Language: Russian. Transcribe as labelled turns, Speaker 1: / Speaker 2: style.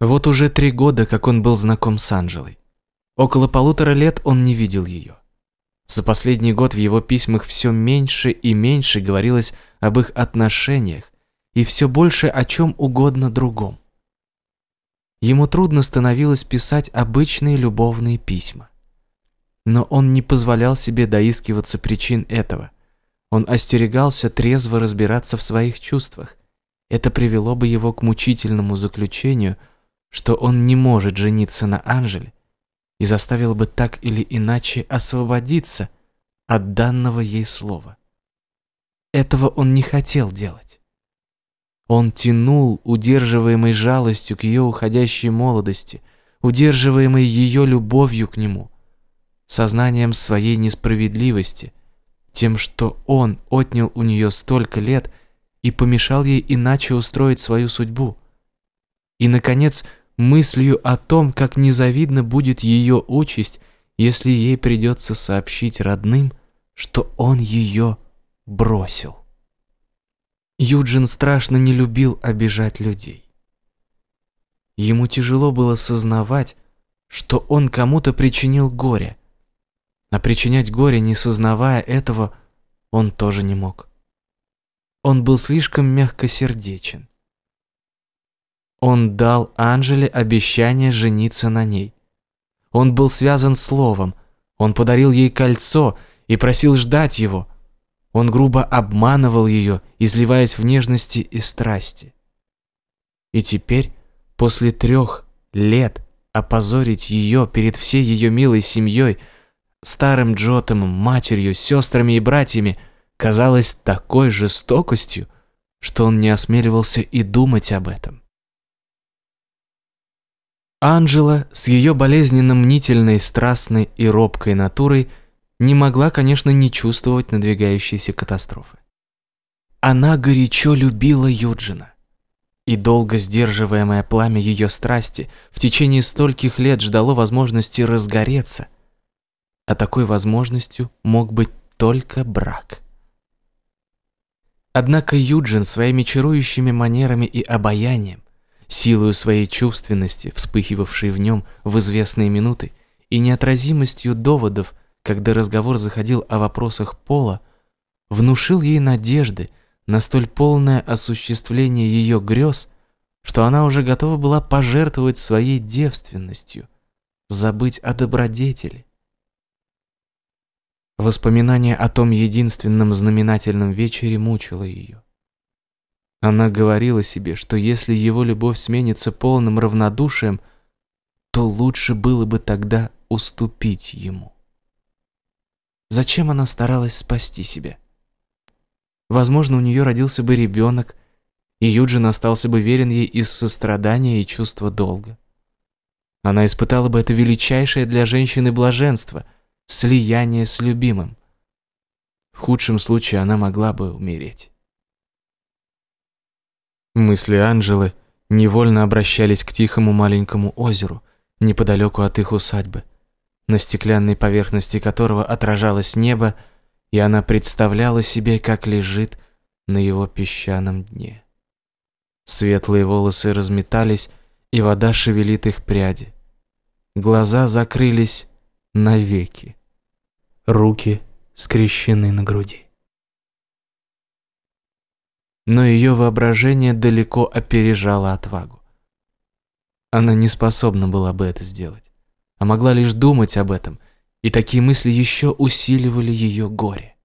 Speaker 1: Вот уже три года, как он был знаком с Анжелой. Около полутора лет он не видел ее. За последний год в его письмах все меньше и меньше говорилось об их отношениях и все больше о чем угодно другом. Ему трудно становилось писать обычные любовные письма. Но он не позволял себе доискиваться причин этого. Он остерегался трезво разбираться в своих чувствах. Это привело бы его к мучительному заключению, что он не может жениться на Анжеле, и заставило бы так или иначе освободиться от данного ей слова. Этого он не хотел делать. Он тянул, удерживаемый жалостью к ее уходящей молодости, удерживаемый ее любовью к нему, сознанием своей несправедливости, тем, что он отнял у нее столько лет и помешал ей иначе устроить свою судьбу. И, наконец, мыслью о том, как незавидна будет ее участь, если ей придется сообщить родным, что он ее бросил. Юджин страшно не любил обижать людей. Ему тяжело было сознавать, что он кому-то причинил горе, а причинять горе, не сознавая этого, он тоже не мог. Он был слишком мягкосердечен. Он дал Анжеле обещание жениться на ней. Он был связан словом, он подарил ей кольцо и просил ждать его. Он грубо обманывал ее, изливаясь в нежности и страсти. И теперь, после трех лет, опозорить ее перед всей ее милой семьей, старым Джотомом, матерью, сестрами и братьями, казалось такой жестокостью, что он не осмеливался и думать об этом. Анжела с ее болезненно мнительной, страстной и робкой натурой не могла, конечно, не чувствовать надвигающейся катастрофы. Она горячо любила Юджина. И долго сдерживаемое пламя ее страсти в течение стольких лет ждало возможности разгореться. А такой возможностью мог быть только брак. Однако Юджин своими чарующими манерами и обаянием силою своей чувственности, вспыхивавшей в нем в известные минуты, и неотразимостью доводов, когда разговор заходил о вопросах пола, внушил ей надежды на столь полное осуществление ее грез, что она уже готова была пожертвовать своей девственностью, забыть о добродетели. Воспоминание о том единственном знаменательном вечере мучило ее. Она говорила себе, что если его любовь сменится полным равнодушием, то лучше было бы тогда уступить ему. Зачем она старалась спасти себя? Возможно, у нее родился бы ребенок, и Юджин остался бы верен ей из сострадания и чувства долга. Она испытала бы это величайшее для женщины блаженство – слияние с любимым. В худшем случае она могла бы умереть. Мысли Анжелы невольно обращались к тихому маленькому озеру, неподалеку от их усадьбы, на стеклянной поверхности которого отражалось небо, и она представляла себе, как лежит на его песчаном дне. Светлые волосы разметались, и вода шевелит их пряди. Глаза закрылись навеки. Руки скрещены на груди но ее воображение далеко опережало отвагу. Она не способна была бы это сделать, а могла лишь думать об этом, и такие мысли еще усиливали ее горе.